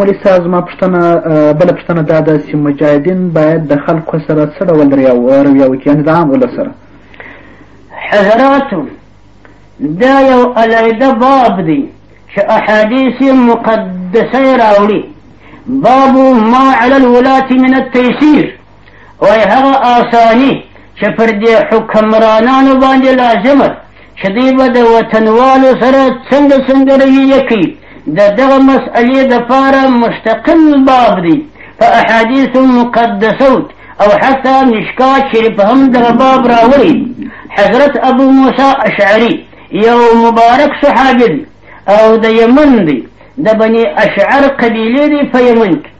ولې صاحب زما پوښتنه بله پوښتنه دا ده چې مجاهدین باید د خلکو سره څه ډول رویه وکړي؟ یعنې د عام ولس سره. حضراتو دا یو علیده باب دی چې احادیث مقدسه راوړي. باب ما على الولاة من التيسير وای هغه آسانی چې پر دې حکمرانانو باندې لازمه چې دوی به د وطنوالو سره څنګه څنګه رویه کوي د دغه مسئلې دپاره مستقل باب دی. په احادیث مقدسوت او حتی مشکات شریف هم دغه باب راوړي حضرت ابو موسی اشعری یو مبارک صحابي دی او د یمن دی. د بني اشعر قبیلې دی په یمن کې.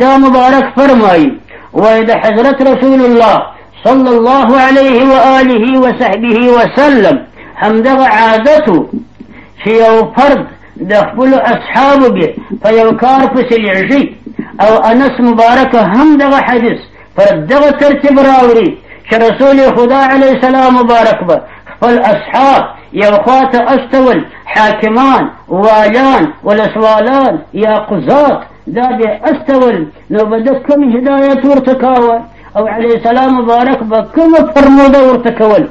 دا مبارک فرمایي وای د حضرت رسول الله صلى الله عليه وآله وصحبه وسلم همدغه عادته چې یو فرد د خپل اصحاب به په یو کار أو أنس مبارک هم دغه حدیث پر دغه ترتیب راوړي چې رسول خدا علیه السلام مبارک به. یو خواته أستول حاکمان والیان ولسوالان یا قضات دا به استول نو به کوم هدایت أو علیه السلام مبارک به کومه فرمودة ورته کول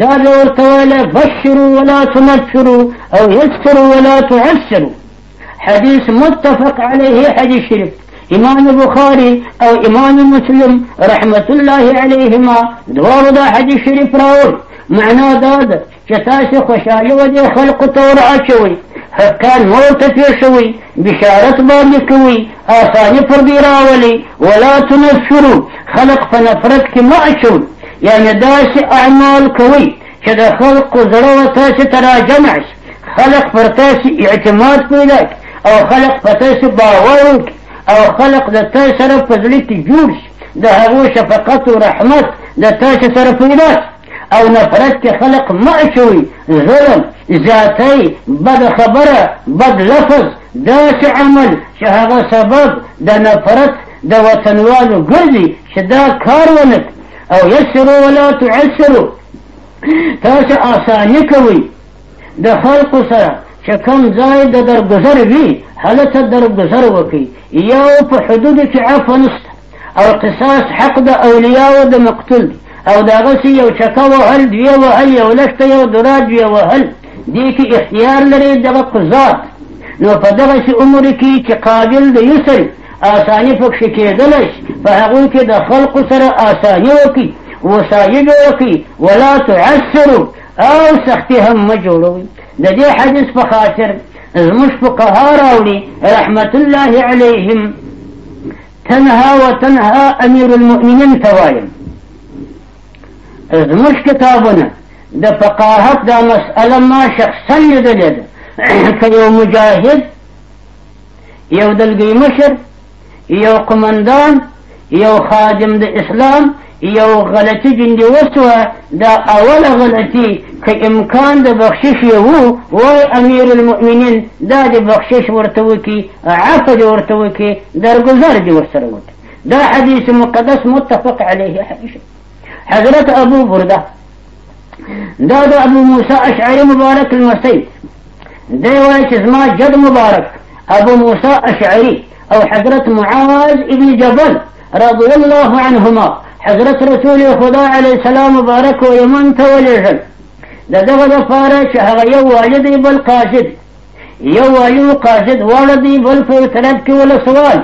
دا ورته ویل بشروا ولا تنفروا أو يسروا ولا تعسروا. حديث متفق عليه حديث شريف. إمام البخاري أو إمام مسلم رحمة الله عليهما دوار دا حديث شريف راول معنا دا ده چې تاسو خوشاله ودی خلق تور اچوي حکان مو ته شوي. بشارت باندې کوي آساني پر دی راولي. ولا تنفروا. خلق په نفرت کې ما اچوي یعنی داسې اعمال کوي چې د خلقو زړه و تاسې ته راجمع شي. خلق پر تاسې اعتماد پیدا او خلق په تاسې باور وکړي او خلق د تاسې سره په زړه کې جوړ شي. د هغو شفقت و رحمت د تاسې سره پیدا او نفرت کې خلق مه اچوي ظلم ذاتي بد خبره بد لفظ داسې عمل چې هغه سبب د نفرت د وطنوالو ګرځي چې دا کار ونه او یسرو ولا تعسرو تاسو آسانی کوي. د خلقو سره چې کوم ځای د درګذر وي هلته درګذر وکړي. یو په حدودو کې عفو نشته. او قصاص حق د اولیاو د مقتول. او دغسې یو چکه وهل دوی وهل یو لښته یو دراد دوی وهل. دې کې اختیار لري دغه قضات. نو په دغسې عمر کې چې قابل د یسر آسانی پکښې کېدلی شي په هغوی کې د خلقو سره آسانی ولا تعسروا أو سختي هم مه جوړوئ د دې حدیث په رحمت الله علیهم تنها وتنها امیر المؤمنین ته وایم زموږ کتابونه د فقاهت دا مسئله ما شخصا لیدلې ده یو مجاهد یو دلګي مشر یو قمندان یو خادم د اسلام یو غلطي جندي وسوه دا اوله غلطي که امکان د بخشش وو وای امیر المؤمنین دا د بخشش ورته وکي عفو ورته وکي وکي. دا حدیث مقدس متفق علیه حدیث. حضرت ابو برده دا د ابو موسی اشعری مبارک المسید دی وای چې زما جد مبارک ابو موسی اشعری أو حضرت معاذ ابن جبل رضي الله عنهما. حضرت رسول خدا علیه السلام مبارک و یمن ته ولېږل د دغه دپاره چې هغه یو والي دی بل قاصد یو والي قاصد واړه دی بل په کې ولا سوال.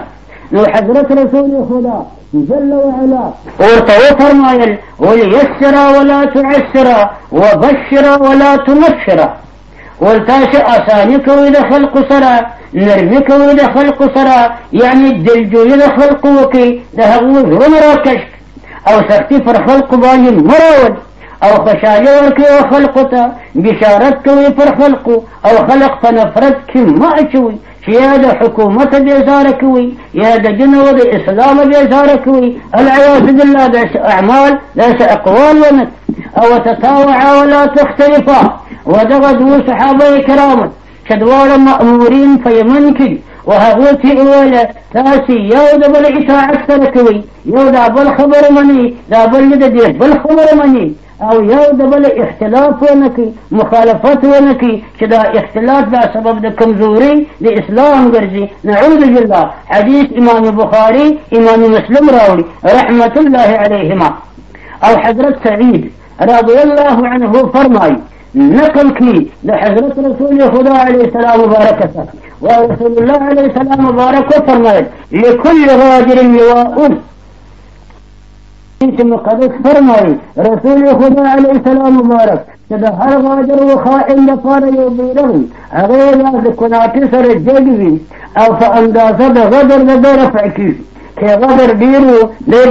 نو حضرت رسول خدا جل وعلا ورته وفرمایل وليسر ولا تعسر وبشر ولا تنفر ولتاسې اساني کوي د خلقو سره نرمي کوي د خلقو سره یعنی دلجویي د خلقو وکړي د هغو زړونه راکش أو سختی پر خلقو باندې مراول أو خوشحالي ورکوي خلقو ته بشارت کوي پر خلقو أو خلق. په نفرت مه اچوي چې یا د حکومت بیزاره کوي یا د إسلام بیزاره کوي العیاذ بالله داس أعمال داس أقوال ونت. أو تطاوعا ولا تختلفا. ودغه دو صحابة کرام چې دواړه مأمورین په یمن کې وهغه ته ویل تاسو یو د بل اطاعت سره کوي یو دا بل خبره مني دې بل خبره مني. أو یو د بل اختلاف ونه کوي مخالفت ونه کوي چې دا اختلاف دا سبب د کمزوري د اسلام ګرځي نعوذ بالله. حدیث إمام بخاري إمام مسلم راوړي رحمت الله علیهما أو حضرت سعید رضی الله عنه فرمایي نقل د حضرت رسول خدا علیه السلام مبارک ورسول الله علیه السلام مبارک فرمایل لكل غادر لواء انت مقدس فرمایي رسول خدا علیه السلام مبارک چې د هر غادر و خائن لپاره یو بیرغ هغه یا د کناټي سره جګ وي أو په اندازه د غدر د رفع کیږي که غدر ډیرو ډیر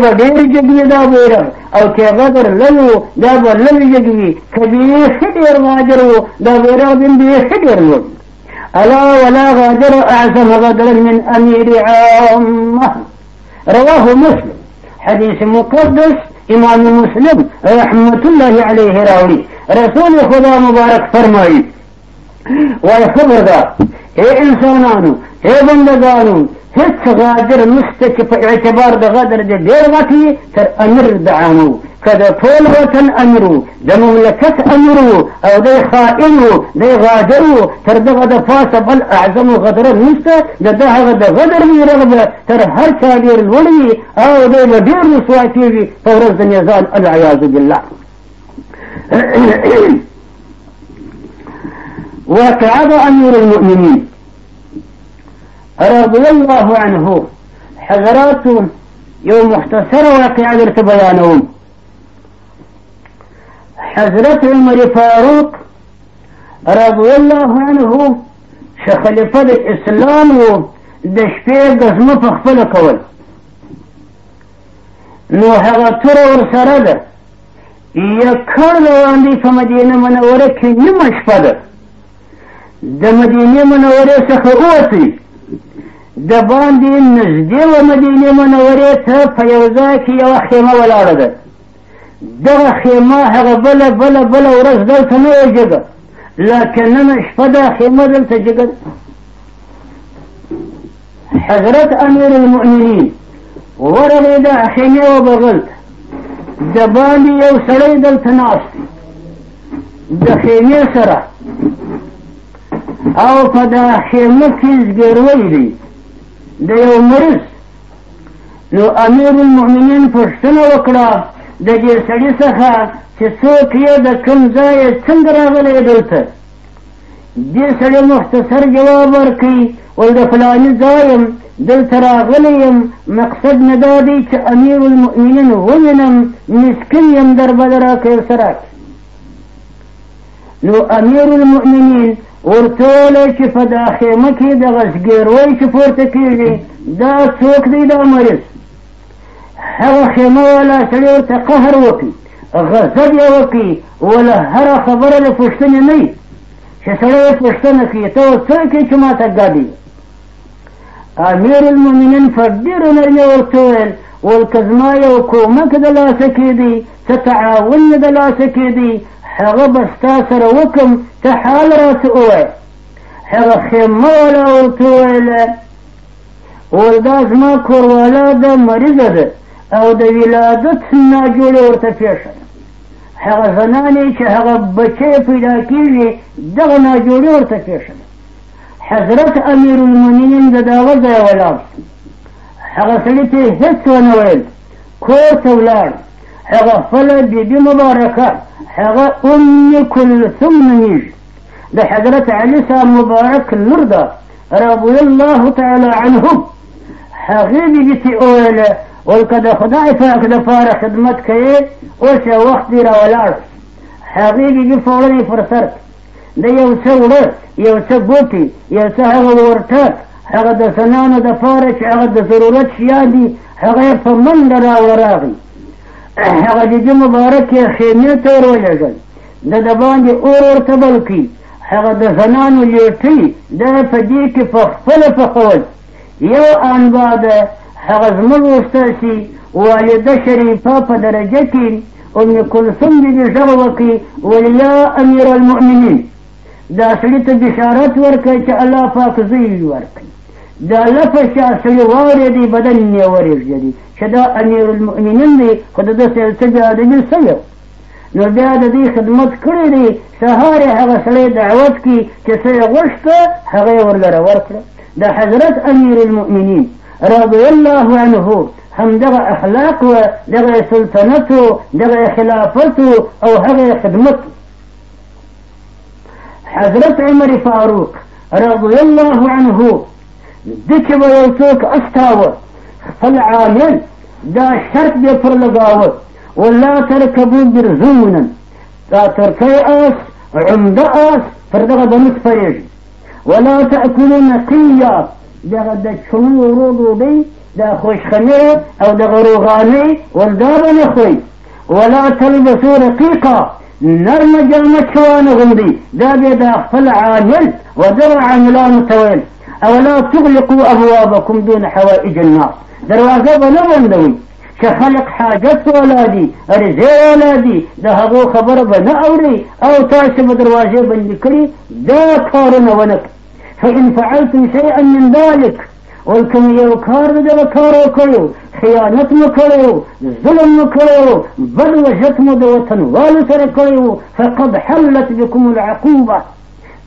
جګوي دا بیرغ أو که غدر للو دا به لل جګوي بیخي دا بیرغ به بیخي ډیر لوړ ألا ولا غادر أعظم غدرا من أمير عامة. رواه مسلم. حديث مقدس إمام مسلم رحمة الله عليه راوي. رسول خدا مبارك فرمائي. والخبر ذا اے إنسانانو اے بندگانو هیڅ غادر نشته چې په اعتبار د غدر د ډېر غټي تر امیر د عامو که د ټول وطن امیر و د مملکت امیر و أو دی خائن و دی غادر و تر دغه د پاسه بل أعظم نشته د ده هغه د غدر میرغ به تر هر لوړ وي أو دی به ډېر رسوا کېږي په ورځ د میزان العیاذ بالله. وكعب أمير المؤمنين. رضي الله عنه. حضرات يوم مختصر واقع درت بيانهم. حضرت عمر فاروق رضي الله عنه شخلفه د اسلام و د شپې غزمه په خپل کول نو هغه تر ور سره ده. یا کړ وړاندې په مدینه منوره کې نیمه شپه ده د مدینه منورې څخه اوسئ د باندې نږدې و مدینې منورې ته په یو ځای کې یوه خیمه ولاړه ده. دغه خیمه هغه بله بله بله ورځ دلته نه وه جګه. لکن نن شپه دا خیمه دلته جګه حضرت امیر المؤمنین ورغې د خیمې وبغل د باندې یو سړی دلته ناست. د خیمې سره. او په دا خیمه کې زګیروی دی د یو مریض نو امیر المؤمنین پوښتنه وکړه د دې سړي څخه چې څوک یې د کوم ځای څنګه راغلی دلته. دې سړي مختصر جواب ورکړي ول د فلاني ځای دلته راغلی یم مقصد مې دا دی چې امیر المؤمنین ووینم مسکین یم در به راکړې سره نو امیر المؤمنین ورته چې په دا خیمه کې د غسګیروي چې پورته کېږي دا څوک دی دا مریض؟ هغه خیمه والا سړی ورته قهر وکړي غضب یې وکړي وله هره خبره د پوښتنې نه وي. چې سړی پوښتنه کوي ته څوک یې چې ما ته ګاډي امیر المؤمنین په ډېرو نرمۍ ورته وویل ول که زما یو کومک د لاسه کېدی څه تعاون د لاسه کېدی هغه به ستا سره وکم ته حال راته ووایه؟ هغه خیمه والا ورته وویله ول دا زما کوروالا ده مریضه ده او د ولادت ناجوړې ورته پېښه ده. هغه زنانې چې هغه بچی پیدا کېږي دغه ناجوړې ورته پېښه ده. حضرت امیر المؤمنین د دغه ځای ولاړ هغه سړي ته هېڅ ونه ویل کور ته ولاړ. هغه خپله بیبي مبارکه د حضرت علي صاحب مبارک لور ده رضی الله تعالی عنهم. هغې بیبي ته وویله ول که د خدای پاک دپاره خدمت کوې اوس یو وخت دې راولاړ هغې بیبي فورن پر سر د یو څه وړه یو څه بوټي یو څه هغه ورټک هغه د سنانو دپاره چې هغه د دې مبارک خیمې ته ور ولېږل د د باندې اور ورته بل کړي هغه د زنانو لیټۍ دا په دې کې په خپله پخول یو آن بعده هغه زموږ استاسي والده شریفه په درجه کې ام کلثوم دې غږ وکړي ول یا امیر المؤمنین دا سړي ته بشارت ورکړي چې الله پاک زوی ورکړي دا لفظ چې سړي واورېدی بدن یې ورېږدي چې دا امیر المؤمنین دی خو د ده څه بیا د دې څه نو بیا د دې خدمت کړی دی سهار هغه سړی دعوت کی چې څه یې غوښته هغه یې ورلره ورکړه. د حضرت امیر المؤمنین رضی الله عنه هم دغه اخلاق و دغه سلطنت و دغه خلافت او هغه خدمت. حضرت عمر فاروق رضی الله عنه دکه به یو څوک أستاوه. خپل عامل دا شرط دې پر ولا تركبوا برزونا. دا ترکی آس عمدة آس پر دغه بنو سپریږي ولا تأكلوا نقيا دغه د چونو ورو ډوډۍ د خوشخمه أو د غروغاني ولدا به ولا تلبسوا رقيقا نرم جامه چوانه غندي دا به د خپل عامل ودغه لا تغلقوا أبوابكم دون حوائج الناس دروازة به نه بندوي چې خلق حاجت ولادي رضا ولادي به نه أوري. أو دروازې بندې کړي دا کارونه ونه فإن فعلتم شيئا من ذلك ولكم یو کار دغه کار وکړو خیانت ظلم کړو بل وجت مو د فقد حلت بكم العقوبة.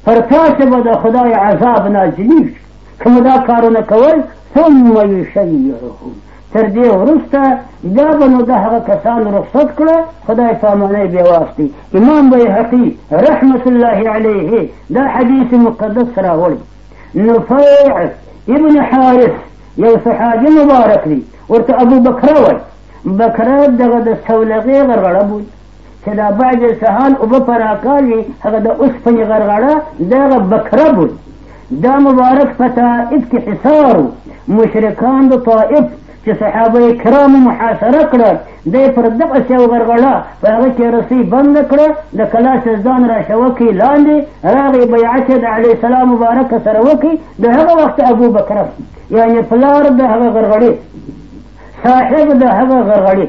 پر تاسو به د خدای عذاب نازلیږي کوم دا کارونه کول ثم يشيعهم تر دې وروسته دا به نو د هغه کسانو رخصت کړه خدای په امانۍ بیا واستي امام بیهقي رحمت الله علیه دا حدیث مقدس راوړي نفیع ابن حارث یو صحابي مبارک دی ورته ابو بکر وای بکر دغه د سولغې غرغړه بوي چې دا بعد سهال او په راکالي هغه د اوسپنې غرغړه دغه بکره بوي دا مبارک په طائف کې حصار مشرکان د طائف چې صحابه کرام محاصره کړه. دی پر دغه یو غرغړه په هغه کې رسۍ بند کړه د کلاس ځان را شوکې لاندې راغی بیعت د علیه السلام مبارک سره وکړي د هغه وخت ابو بکر یعنی پلار د هغه غرغړې. صاحب د هغه غرغړې.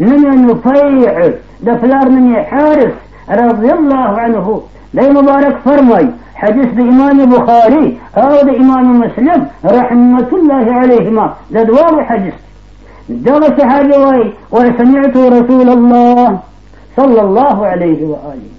نوم نفیع د پلار نوم حارث رضی الله عنه. دی مبارک فرمای حديث الإمام البخاري أو الإمام مسلم رحمة الله عليهما. دوام حديث. صحابي واي وسمعت رسول الله صلى الله عليه وآله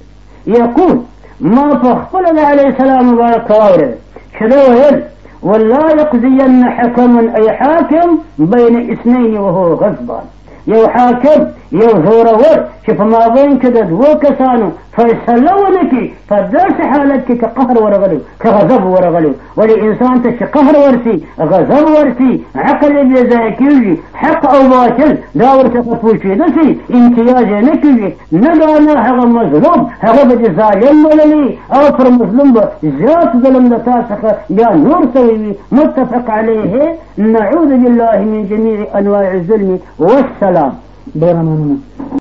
يقول ما فخفل عليه السلام مبارك وآله كذا ويل ولا يقضين حكم أي حاكم بين اثنين وهو غضبان. یو حاکم یو زورور چې په مابین کې د دوو کسانو فیصله ونه کړي په داسې حالت کې قهر ورغلی که غضب ولې إنسان ته چې قهر ورسي غضب ورسي عقل یې کېږي حق أو باطل دا ورڅخه پوښېده سي امتیاز یې نه کېږي نه دا نه هغه مظلوم هغه به د ظالم بللي أو پر مظلوم به زیات ظلم د تا څخه نور سوی وي متفق علیه نعوذ بالله من جميع أنواع الظلم والسلام. Б.